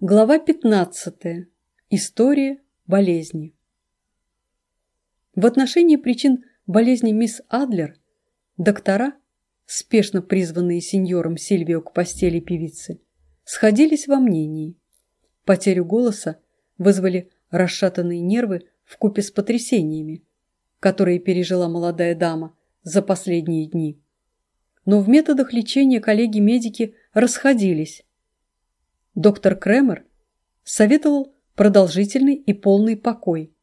Глава 15. История болезни. В отношении причин болезни мисс Адлер доктора, спешно призванные сеньором Сильвио к постели певицы, сходились во мнении. Потерю голоса вызвали расшатанные нервы в купе с потрясениями, которые пережила молодая дама за последние дни. Но в методах лечения коллеги-медики расходились, доктор Кремер советовал продолжительный и полный покой,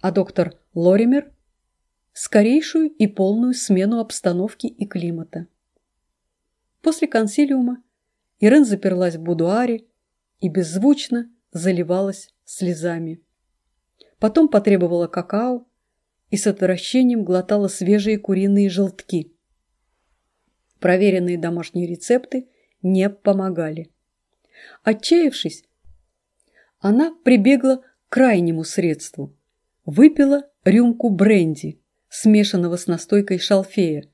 а доктор Лоример – скорейшую и полную смену обстановки и климата. После консилиума Ирен заперлась в будуаре и беззвучно заливалась слезами. Потом потребовала какао и с отвращением глотала свежие куриные желтки. Проверенные домашние рецепты не помогали. Отчаявшись, она прибегла к крайнему средству. Выпила рюмку бренди, смешанного с настойкой шалфея,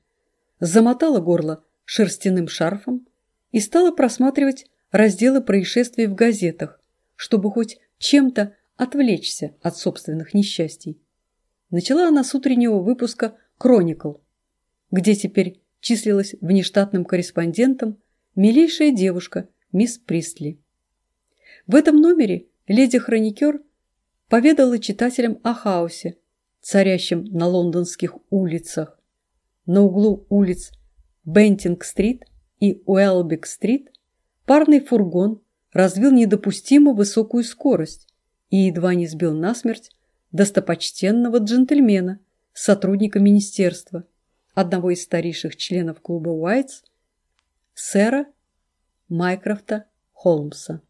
замотала горло шерстяным шарфом и стала просматривать разделы происшествий в газетах, чтобы хоть чем-то отвлечься от собственных несчастий. Начала она с утреннего выпуска «Кроникл», где теперь числилась внештатным корреспондентом милейшая девушка – мисс Пристли. В этом номере леди-хроникер поведала читателям о хаосе, царящем на лондонских улицах. На углу улиц Бентинг-стрит и Уэлбик-стрит парный фургон развил недопустимо высокую скорость и едва не сбил насмерть достопочтенного джентльмена, сотрудника министерства, одного из старейших членов клуба Уайтс, сэра Майкрофта Холмса.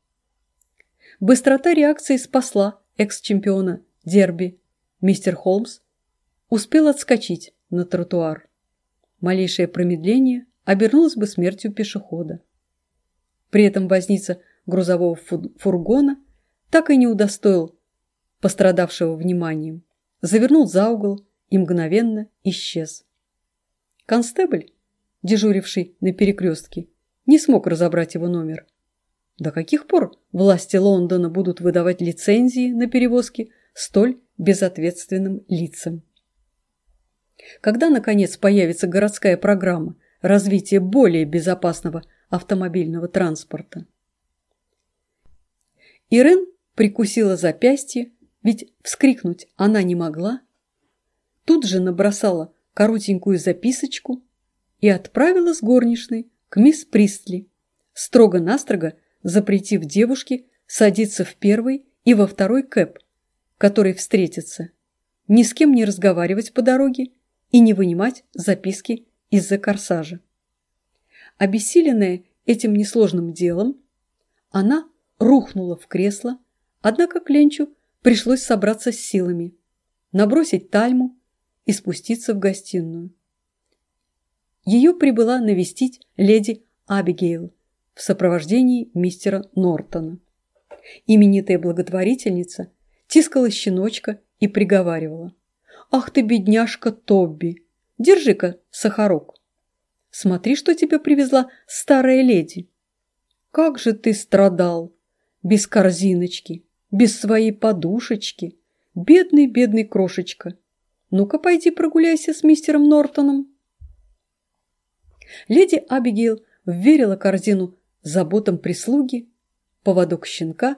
Быстрота реакции спасла экс-чемпиона Дерби. Мистер Холмс успел отскочить на тротуар. Малейшее промедление обернулось бы смертью пешехода. При этом возница грузового фургона так и не удостоил пострадавшего вниманием, завернул за угол и мгновенно исчез. Констебль, дежуривший на перекрестке, не смог разобрать его номер. До каких пор власти Лондона будут выдавать лицензии на перевозки столь безответственным лицам? Когда, наконец, появится городская программа развития более безопасного автомобильного транспорта? Ирен прикусила запястье, ведь вскрикнуть она не могла. Тут же набросала коротенькую записочку и отправила с горничной к мисс Пристли, строго-настрого запретив девушке садиться в первый и во второй кэп, который встретится, ни с кем не разговаривать по дороге и не вынимать записки из-за корсажа. Обессиленная этим несложным делом, она рухнула в кресло, однако Кленчу пришлось собраться с силами, набросить тальму и спуститься в гостиную ее прибыла навестить леди Абигейл в сопровождении мистера Нортона. Именитая благотворительница тискала щеночка и приговаривала. «Ах ты, бедняжка Тобби! Держи-ка сахарок! Смотри, что тебе привезла старая леди! Как же ты страдал! Без корзиночки, без своей подушечки! Бедный, бедный крошечка! Ну-ка, пойди прогуляйся с мистером Нортоном!» Леди Абигейл вверила корзину заботам прислуги, поводок щенка,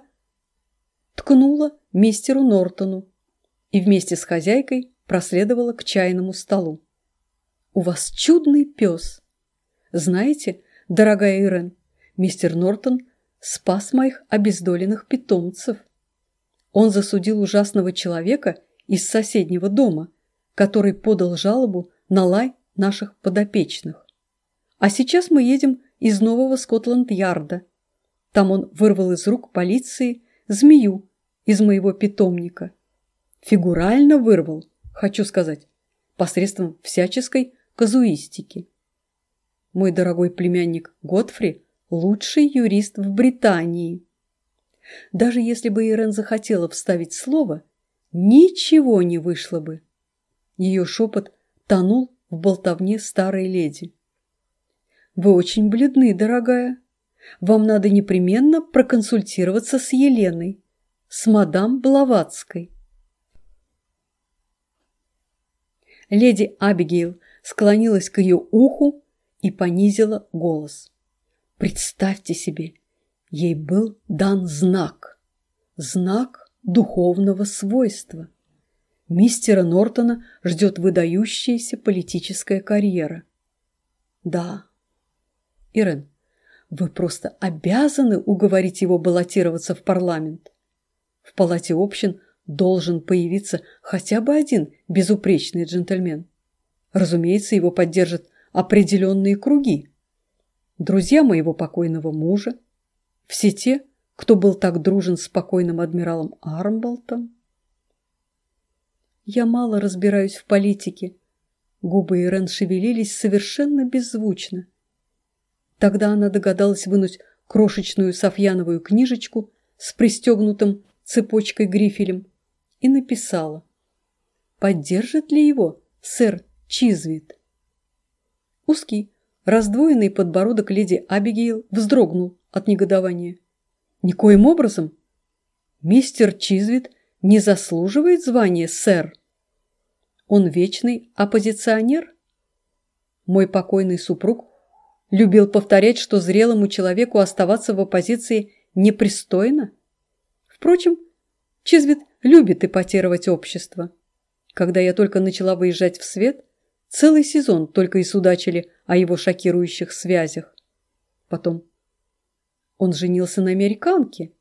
ткнула мистеру Нортону и вместе с хозяйкой проследовала к чайному столу. «У вас чудный пес! Знаете, дорогая Ирен, мистер Нортон спас моих обездоленных питомцев. Он засудил ужасного человека из соседнего дома, который подал жалобу на лай наших подопечных. А сейчас мы едем из нового Скотланд-Ярда. Там он вырвал из рук полиции змею из моего питомника. Фигурально вырвал, хочу сказать, посредством всяческой казуистики. Мой дорогой племянник Готфри – лучший юрист в Британии. Даже если бы Ирен захотела вставить слово, ничего не вышло бы. Ее шепот тонул в болтовне старой леди. «Вы очень бледны, дорогая. вам надо непременно проконсультироваться с Еленой, с мадам Блаватской. Леди Абигейл склонилась к ее уху и понизила голос. Представьте себе, ей был дан знак, знак духовного свойства. Мистера Нортона ждет выдающаяся политическая карьера. Да, Ирен, вы просто обязаны уговорить его баллотироваться в парламент. В палате общин должен появиться хотя бы один безупречный джентльмен. Разумеется, его поддержат определенные круги. Друзья моего покойного мужа, все те, кто был так дружен с покойным адмиралом Армболтом. Я мало разбираюсь в политике. Губы Ирен шевелились совершенно беззвучно. Тогда она догадалась вынуть крошечную софьяновую книжечку с пристегнутым цепочкой грифелем и написала. «Поддержит ли его сэр Чизвит?» Узкий, раздвоенный подбородок леди Абигейл вздрогнул от негодования. «Никоим образом! Мистер Чизвит не заслуживает звания сэр. Он вечный оппозиционер. Мой покойный супруг любил повторять, что зрелому человеку оставаться в оппозиции непристойно. Впрочем, Чизвит любит эпатировать общество. Когда я только начала выезжать в свет, целый сезон только и судачили о его шокирующих связях. Потом он женился на американке,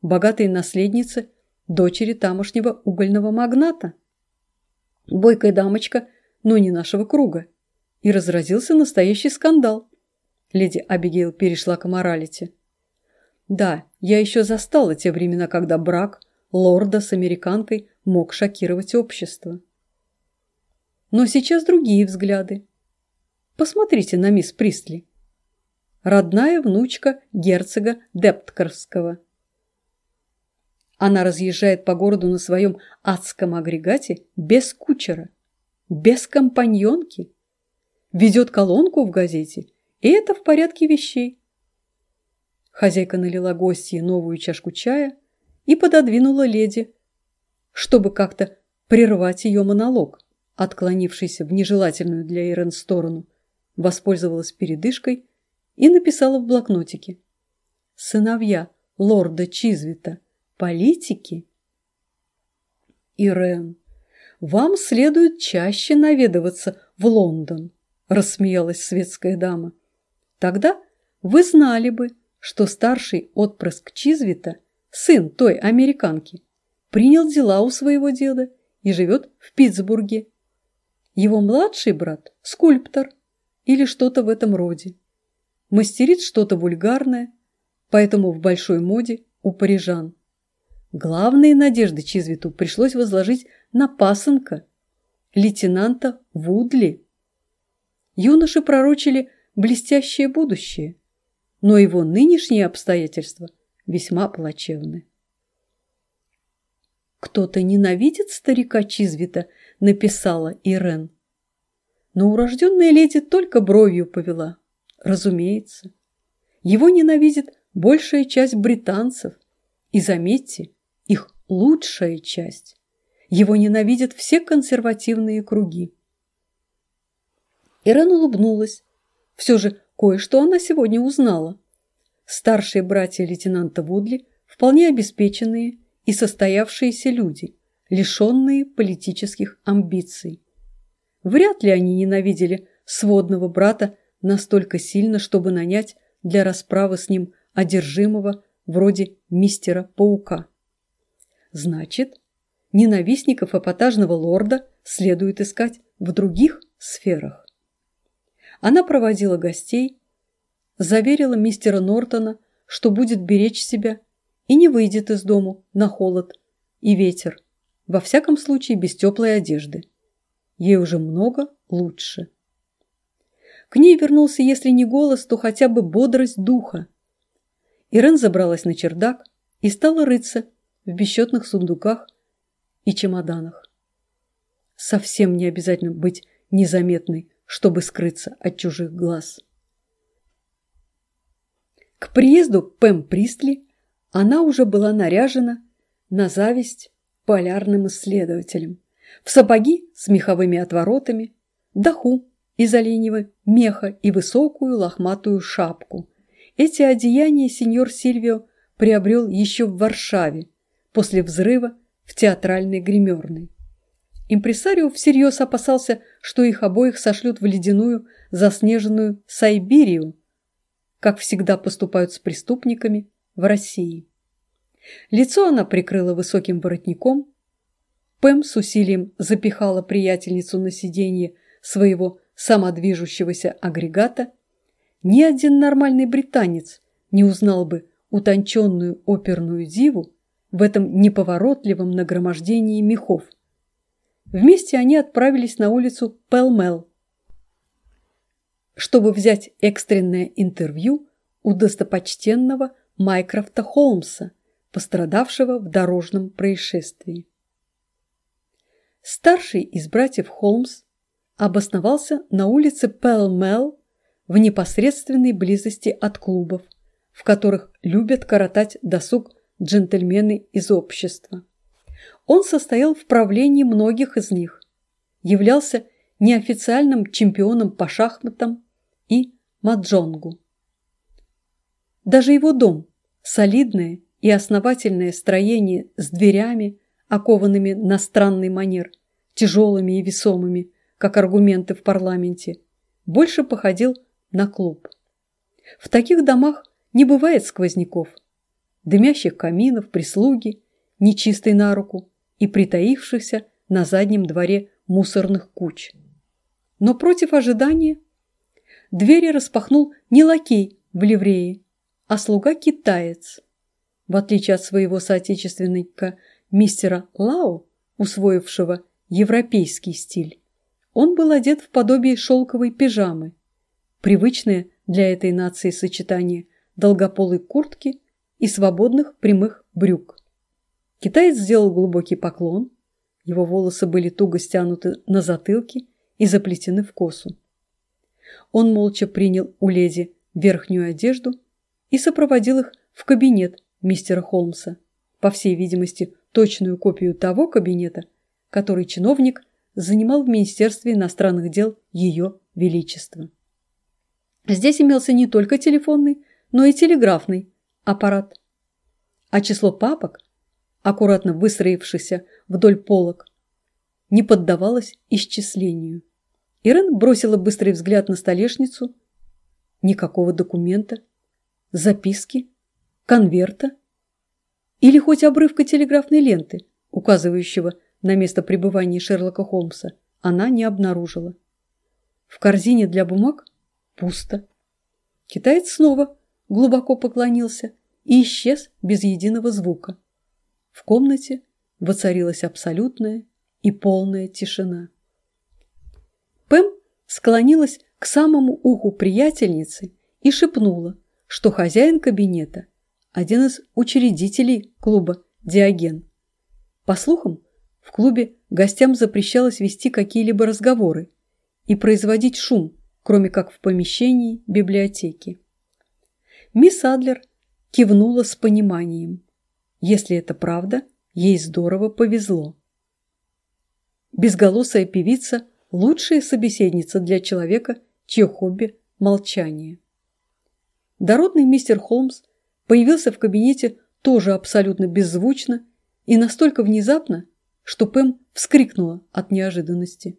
богатой наследнице, дочери тамошнего угольного магната. Бойкая дамочка, но не нашего круга. И разразился настоящий скандал. Леди Абигейл перешла к моралити. Да, я еще застала те времена, когда брак лорда с американкой мог шокировать общество. Но сейчас другие взгляды. Посмотрите на мисс Пристли. Родная внучка герцога Депткарского. Она разъезжает по городу на своем адском агрегате без кучера, без компаньонки, ведет колонку в газете – и это в порядке вещей. Хозяйка налила гостье новую чашку чая и пододвинула леди, чтобы как-то прервать ее монолог, отклонившийся в нежелательную для Ирен сторону, воспользовалась передышкой и написала в блокнотике. «Сыновья лорда Чизвита, политики?» «Ирен, вам следует чаще наведываться в Лондон», рассмеялась светская дама. Тогда вы знали бы, что старший отпрыск Чизвита, сын той американки, принял дела у своего деда и живет в Питтсбурге. Его младший брат – скульптор или что-то в этом роде. Мастерит что-то вульгарное, поэтому в большой моде у парижан. Главные надежды Чизвиту пришлось возложить на пасынка, лейтенанта Вудли. Юноши пророчили – блестящее будущее, но его нынешние обстоятельства весьма плачевны. «Кто-то ненавидит старика Чизвита», — написала Ирен. Но урожденная леди только бровью повела. Разумеется. Его ненавидит большая часть британцев. И заметьте, их лучшая часть. Его ненавидят все консервативные круги. Ирен улыбнулась, все же кое-что она сегодня узнала. Старшие братья лейтенанта Вудли вполне обеспеченные и состоявшиеся люди, лишенные политических амбиций. Вряд ли они ненавидели сводного брата настолько сильно, чтобы нанять для расправы с ним одержимого вроде мистера Паука. Значит, ненавистников эпатажного лорда следует искать в других сферах. Она проводила гостей, заверила мистера Нортона, что будет беречь себя и не выйдет из дому на холод и ветер, во всяком случае без теплой одежды. Ей уже много лучше. К ней вернулся, если не голос, то хотя бы бодрость духа. Ирен забралась на чердак и стала рыться в бесчетных сундуках и чемоданах. Совсем не обязательно быть незаметной, чтобы скрыться от чужих глаз. К приезду Пэм Пристли она уже была наряжена на зависть полярным исследователям. В сапоги с меховыми отворотами, даху из оленьего меха и высокую лохматую шапку. Эти одеяния сеньор Сильвио приобрел еще в Варшаве после взрыва в театральной гримерной. Импресарио всерьез опасался, что их обоих сошлют в ледяную, заснеженную Сайбирию, как всегда поступают с преступниками в России. Лицо она прикрыла высоким воротником. Пэм с усилием запихала приятельницу на сиденье своего самодвижущегося агрегата. Ни один нормальный британец не узнал бы утонченную оперную диву в этом неповоротливом нагромождении мехов. Вместе они отправились на улицу Пелмел, чтобы взять экстренное интервью у достопочтенного Майкрофта Холмса, пострадавшего в дорожном происшествии. Старший из братьев Холмс обосновался на улице Пелмел в непосредственной близости от клубов, в которых любят коротать досуг джентльмены из общества. Он состоял в правлении многих из них, являлся неофициальным чемпионом по шахматам и маджонгу. Даже его дом, солидное и основательное строение с дверями, окованными на странный манер, тяжелыми и весомыми, как аргументы в парламенте, больше походил на клуб. В таких домах не бывает сквозняков, дымящих каминов, прислуги, нечистой на руку и притаившихся на заднем дворе мусорных куч. Но против ожидания двери распахнул не лакей в ливрее, а слуга-китаец. В отличие от своего соотечественника мистера Лао, усвоившего европейский стиль, он был одет в подобие шелковой пижамы, привычное для этой нации сочетание долгополой куртки и свободных прямых брюк. Китаец сделал глубокий поклон, его волосы были туго стянуты на затылке и заплетены в косу. Он молча принял у леди верхнюю одежду и сопроводил их в кабинет мистера Холмса, по всей видимости, точную копию того кабинета, который чиновник занимал в Министерстве иностранных дел Ее Величества. Здесь имелся не только телефонный, но и телеграфный аппарат. А число папок, аккуратно выстроившихся вдоль полок, не поддавалось исчислению. Ирен бросила быстрый взгляд на столешницу. Никакого документа, записки, конверта или хоть обрывка телеграфной ленты, указывающего на место пребывания Шерлока Холмса, она не обнаружила. В корзине для бумаг пусто. Китаец снова глубоко поклонился и исчез без единого звука. В комнате воцарилась абсолютная и полная тишина. Пэм склонилась к самому уху приятельницы и шепнула, что хозяин кабинета – один из учредителей клуба «Диоген». По слухам, в клубе гостям запрещалось вести какие-либо разговоры и производить шум, кроме как в помещении библиотеки. Мисс Адлер кивнула с пониманием. Если это правда, ей здорово повезло. Безголосая певица – лучшая собеседница для человека, чье хобби – молчание. Дородный мистер Холмс появился в кабинете тоже абсолютно беззвучно и настолько внезапно, что Пэм вскрикнула от неожиданности.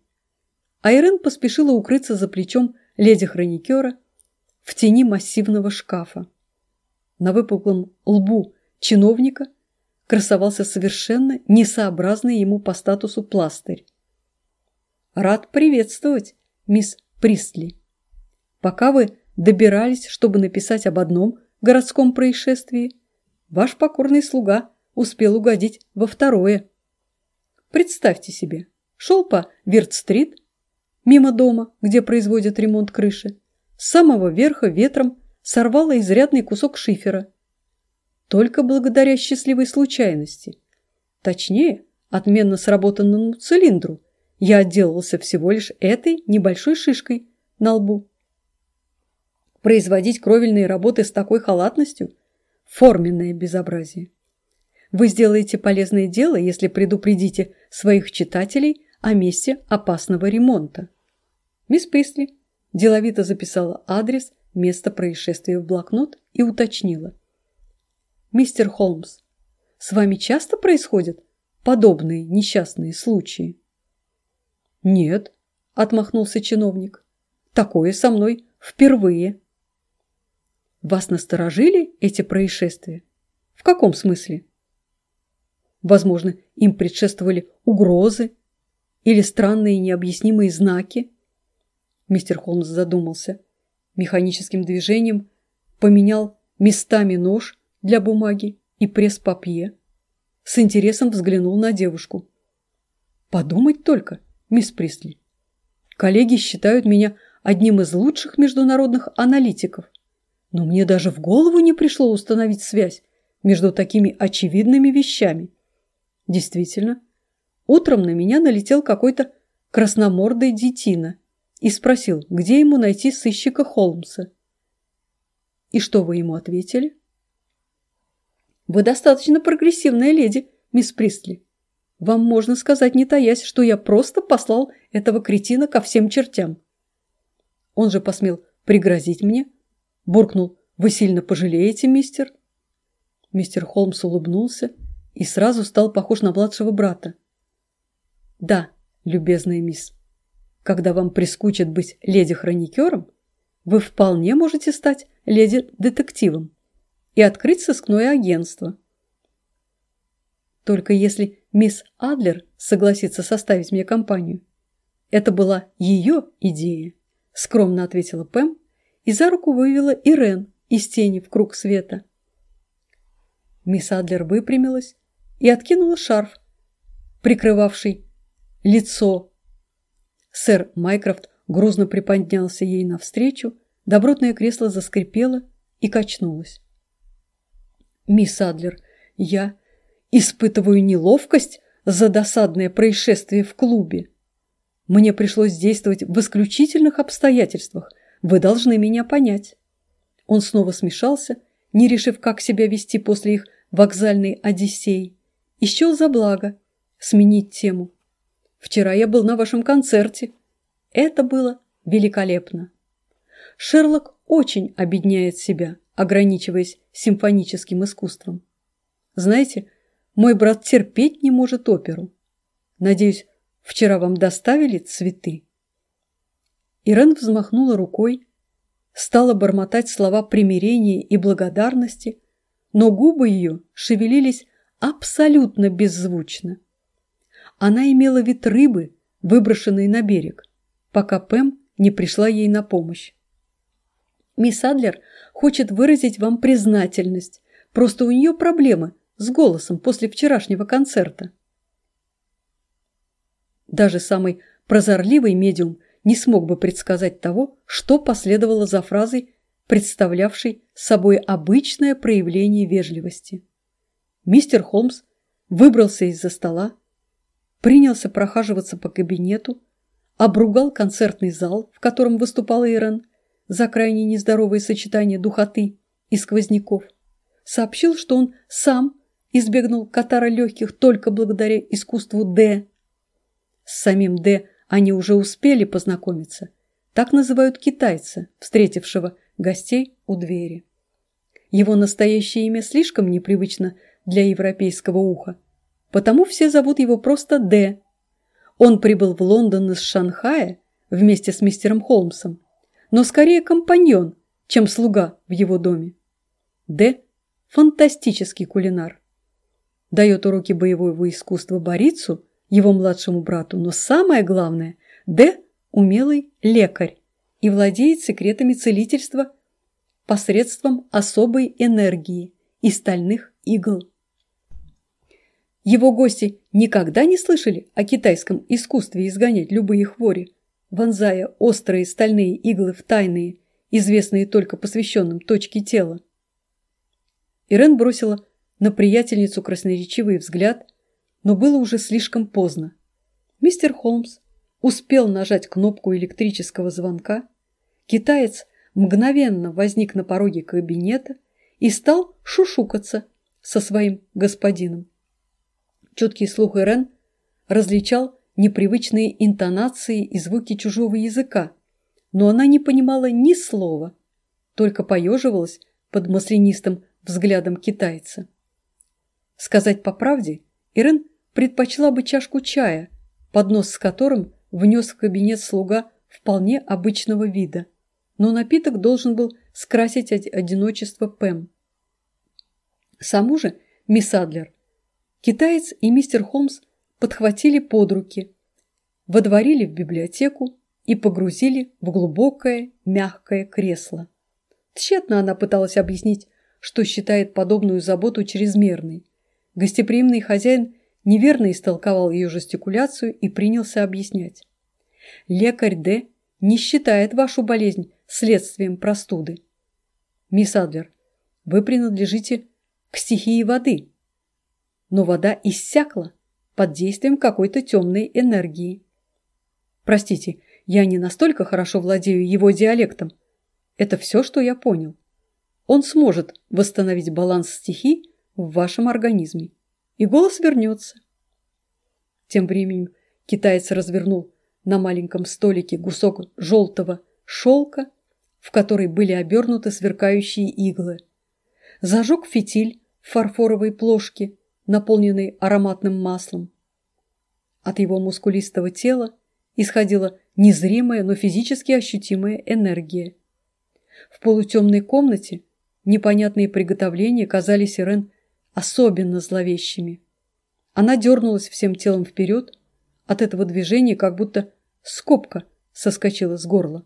Айрен поспешила укрыться за плечом леди-хроникера в тени массивного шкафа. На выпуклом лбу чиновника красовался совершенно несообразный ему по статусу пластырь. «Рад приветствовать, мисс Пристли. Пока вы добирались, чтобы написать об одном городском происшествии, ваш покорный слуга успел угодить во второе. Представьте себе, шел по Вирт-стрит, мимо дома, где производят ремонт крыши, с самого верха ветром сорвало изрядный кусок шифера. Только благодаря счастливой случайности. Точнее, отменно сработанному цилиндру, я отделался всего лишь этой небольшой шишкой на лбу. производить кровельные работы с такой халатностью – форменное безобразие. Вы сделаете полезное дело, если предупредите своих читателей о месте опасного ремонта. Мисс Присли деловито записала адрес места происшествия в блокнот и уточнила. «Мистер Холмс, с вами часто происходят подобные несчастные случаи?» «Нет», – отмахнулся чиновник. «Такое со мной впервые». «Вас насторожили эти происшествия? В каком смысле?» Возможно, им предшествовали угрозы или странные необъяснимые знаки. Мистер Холмс задумался. Механическим движением поменял местами нож для бумаги и пресс-папье. С интересом взглянул на девушку. «Подумать только, мисс Присли. Коллеги считают меня одним из лучших международных аналитиков, но мне даже в голову не пришло установить связь между такими очевидными вещами. Действительно, утром на меня налетел какой-то красномордый детина и спросил, где ему найти сыщика Холмса. И что вы ему ответили? Вы достаточно прогрессивная леди, мисс Пристли. Вам можно сказать, не таясь, что я просто послал этого кретина ко всем чертям. Он же посмел пригрозить мне, буркнул «Вы сильно пожалеете, мистер?» Мистер Холмс улыбнулся и сразу стал похож на младшего брата. «Да, любезная мисс, когда вам прискучит быть леди-хроникером, вы вполне можете стать леди-детективом и открыть сыскное агентство. Только если мисс Адлер согласится составить мне компанию. Это была ее идея, скромно ответила Пэм и за руку вывела Ирен из тени в круг света. Мисс Адлер выпрямилась и откинула шарф, прикрывавший лицо. Сэр Майкрофт грузно приподнялся ей навстречу, добротное кресло заскрипело и качнулось. «Мисс Адлер, я испытываю неловкость за досадное происшествие в клубе. Мне пришлось действовать в исключительных обстоятельствах. Вы должны меня понять». Он снова смешался, не решив, как себя вести после их вокзальной одиссеи и счел за благо сменить тему. Вчера я был на вашем концерте. Это было великолепно. Шерлок очень обедняет себя, ограничиваясь симфоническим искусством. Знаете, мой брат терпеть не может оперу. Надеюсь, вчера вам доставили цветы?» Ирен взмахнула рукой, стала бормотать слова примирения и благодарности, но губы ее шевелились абсолютно беззвучно. Она имела вид рыбы, выброшенной на берег, пока Пэм не пришла ей на помощь. «Мисс Адлер хочет выразить вам признательность, просто у нее проблемы с голосом после вчерашнего концерта». Даже самый прозорливый медиум не смог бы предсказать того, что последовало за фразой, представлявшей собой обычное проявление вежливости. Мистер Холмс выбрался из-за стола, принялся прохаживаться по кабинету, обругал концертный зал, в котором выступал Ирен, за крайне нездоровое сочетание духоты и сквозняков, сообщил, что он сам избегнул катара легких только благодаря искусству Д. С самим Д они уже успели познакомиться. Так называют китайца, встретившего гостей у двери. Его настоящее имя слишком непривычно – для европейского уха. Потому все зовут его просто Д. Он прибыл в Лондон из Шанхая вместе с мистером Холмсом, но скорее компаньон, чем слуга в его доме. Д – фантастический кулинар. Дает уроки боевого искусства Борицу, его младшему брату, но самое главное – Д – умелый лекарь и владеет секретами целительства посредством особой энергии и стальных игл. Его гости никогда не слышали о китайском искусстве изгонять любые хвори, вонзая острые стальные иглы в тайные, известные только посвященным точке тела. Ирен бросила на приятельницу красноречивый взгляд, но было уже слишком поздно. Мистер Холмс успел нажать кнопку электрического звонка. Китаец мгновенно возник на пороге кабинета и стал шушукаться со своим господином. Чуткий слух Ирен различал непривычные интонации и звуки чужого языка, но она не понимала ни слова, только поеживалась под маслянистым взглядом китайца. Сказать по правде, Ирен предпочла бы чашку чая, поднос с которым внес в кабинет слуга вполне обычного вида, но напиток должен был скрасить одиночество Пэм. Саму же, мисс Адлер, китаец и мистер Холмс подхватили под руки, водворили в библиотеку и погрузили в глубокое мягкое кресло. Тщетно она пыталась объяснить, что считает подобную заботу чрезмерной. Гостеприимный хозяин неверно истолковал ее жестикуляцию и принялся объяснять. Лекарь Д. не считает вашу болезнь следствием простуды. Мисс Адлер, вы принадлежите к стихии воды, но вода иссякла под действием какой-то темной энергии. Простите, я не настолько хорошо владею его диалектом. Это все, что я понял. Он сможет восстановить баланс стихий в вашем организме, и голос вернется. Тем временем китаец развернул на маленьком столике кусок желтого шелка, в который были обернуты сверкающие иглы. Зажег фитиль в фарфоровой плошке, наполненной ароматным маслом. От его мускулистого тела исходила незримая, но физически ощутимая энергия. В полутемной комнате непонятные приготовления казались Ирен особенно зловещими. Она дернулась всем телом вперед, от этого движения как будто скобка соскочила с горла.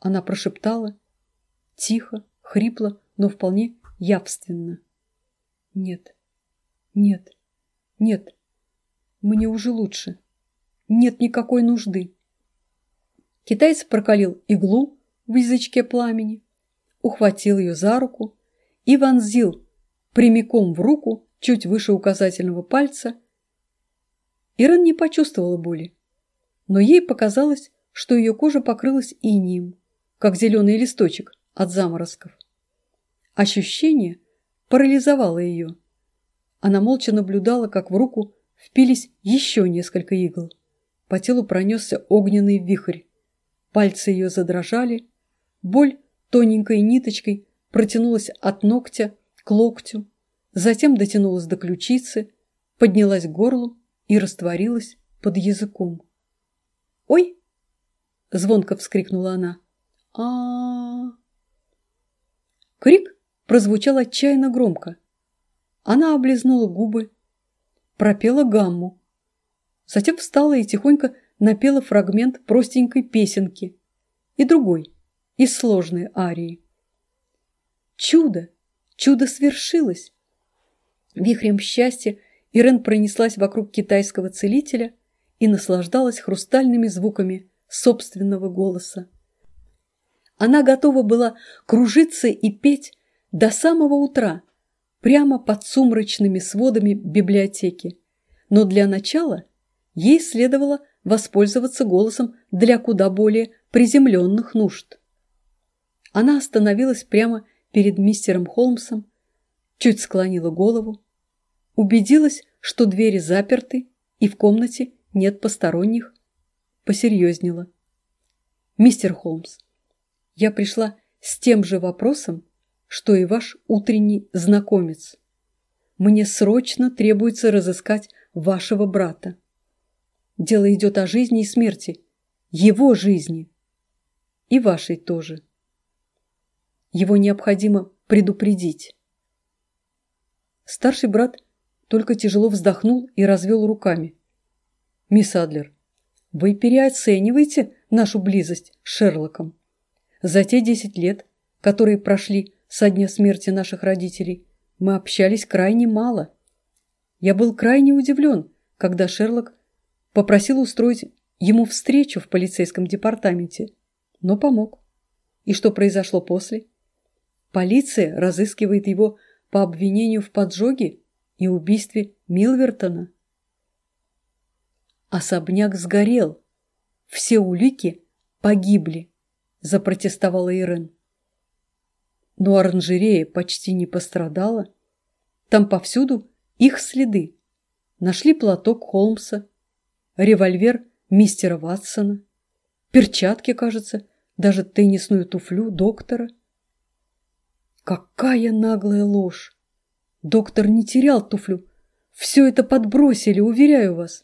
Она прошептала, тихо, хрипло, но вполне явственно. «Нет, нет, нет, мне уже лучше. Нет никакой нужды». Китаец прокалил иглу в язычке пламени, ухватил ее за руку и вонзил прямиком в руку, чуть выше указательного пальца. Иран не почувствовала боли, но ей показалось, что ее кожа покрылась инием, как зеленый листочек от заморозков. Ощущение парализовало ее. Она молча наблюдала, как в руку впились еще несколько игл. По телу пронесся огненный вихрь. Пальцы ее задрожали. Боль тоненькой ниточкой протянулась от ногтя к локтю, затем дотянулась до ключицы, поднялась к горлу и растворилась под языком. «Ой!» – звонко вскрикнула она. а, Крик прозвучал отчаянно громко. Она облизнула губы, пропела гамму. Затем встала и тихонько напела фрагмент простенькой песенки и другой, из сложной арии. Чудо! Чудо свершилось. Вихрем счастья Ирен пронеслась вокруг китайского целителя и наслаждалась хрустальными звуками собственного голоса. Она готова была кружиться и петь до самого утра, прямо под сумрачными сводами библиотеки. Но для начала ей следовало воспользоваться голосом для куда более приземленных нужд. Она остановилась прямо перед мистером Холмсом, чуть склонила голову, убедилась, что двери заперты и в комнате нет посторонних, посерьезнела. «Мистер Холмс, я пришла с тем же вопросом, что и ваш утренний знакомец. Мне срочно требуется разыскать вашего брата. Дело идет о жизни и смерти, его жизни и вашей тоже. Его необходимо предупредить. Старший брат только тяжело вздохнул и развел руками. «Мисс Адлер, вы переоцениваете нашу близость с Шерлоком. За те десять лет, которые прошли со дня смерти наших родителей, мы общались крайне мало. Я был крайне удивлен, когда Шерлок попросил устроить ему встречу в полицейском департаменте, но помог. И что произошло после? Полиция разыскивает его по обвинению в поджоге и убийстве Милвертона. Особняк сгорел. Все улики погибли, запротестовала Ирен. Но оранжерея почти не пострадала. Там повсюду их следы. Нашли платок Холмса, револьвер мистера Ватсона, перчатки, кажется, даже теннисную туфлю доктора. Какая наглая ложь! Доктор не терял туфлю. Все это подбросили, уверяю вас.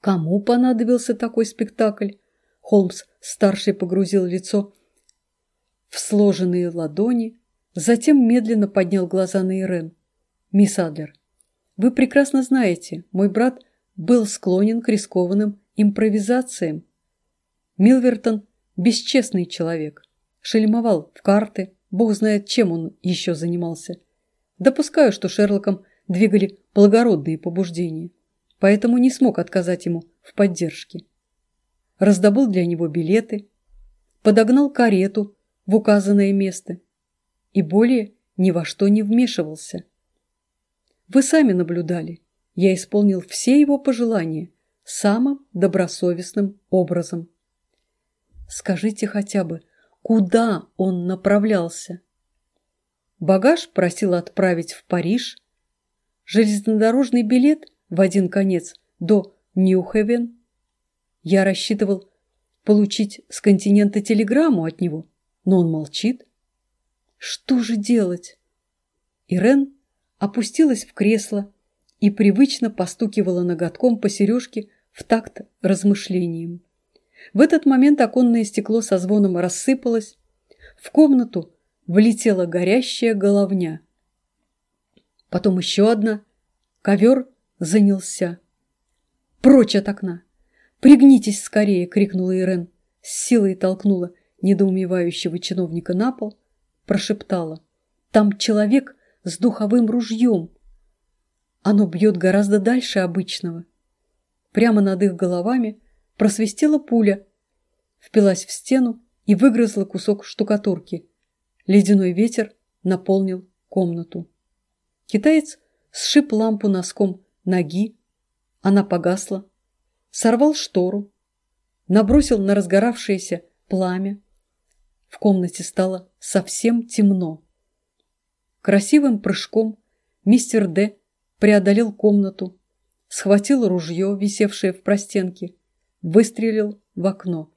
Кому понадобился такой спектакль? Холмс старший погрузил лицо в сложенные ладони, затем медленно поднял глаза на Ирен. «Мисс Адлер, вы прекрасно знаете, мой брат был склонен к рискованным импровизациям. Милвертон – бесчестный человек, шельмовал в карты, бог знает, чем он еще занимался. Допускаю, что Шерлоком двигали благородные побуждения, поэтому не смог отказать ему в поддержке. Раздобыл для него билеты, подогнал карету в указанное место и более ни во что не вмешивался. Вы сами наблюдали, я исполнил все его пожелания самым добросовестным образом. Скажите хотя бы, куда он направлялся? Багаж просил отправить в Париж, железнодорожный билет в один конец до Ньюхевен. Я рассчитывал получить с континента телеграмму от него, но он молчит. Что же делать? Ирен опустилась в кресло и привычно постукивала ноготком по сережке в такт размышлениям. В этот момент оконное стекло со звоном рассыпалось. В комнату влетела горящая головня. Потом еще одна. Ковер занялся. «Прочь от окна! Пригнитесь скорее!» — крикнула Ирен. С силой толкнула недоумевающего чиновника на пол, прошептала. «Там человек с духовым ружьем. Оно бьет гораздо дальше обычного». Прямо над их головами просвистела пуля, впилась в стену и выгрызла кусок штукатурки. Ледяной ветер наполнил комнату. Китаец сшиб лампу носком ноги, она погасла, сорвал штору, набросил на разгоравшееся пламя. В комнате стало совсем темно. Красивым прыжком мистер Д преодолел комнату, схватил ружье, висевшее в простенке, выстрелил в окно.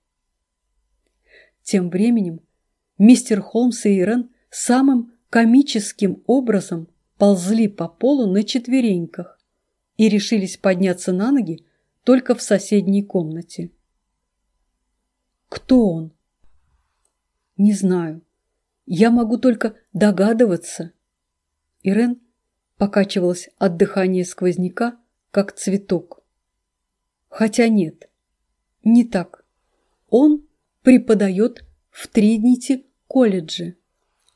Тем временем мистер Холмс и Ирен самым комическим образом ползли по полу на четвереньках и решились подняться на ноги только в соседней комнате. Кто он? Не знаю. Я могу только догадываться. Ирен покачивалась от дыхания сквозняка, как цветок. Хотя нет, не так. Он преподает в Тринити колледже.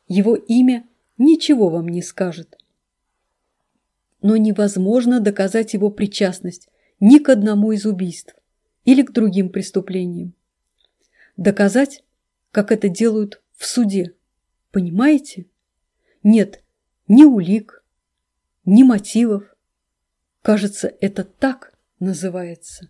Его имя ничего вам не скажет. Но невозможно доказать его причастность ни к одному из убийств или к другим преступлениям. Доказать, как это делают в суде. Понимаете? Нет ни улик, ни мотивов. Кажется, это так называется.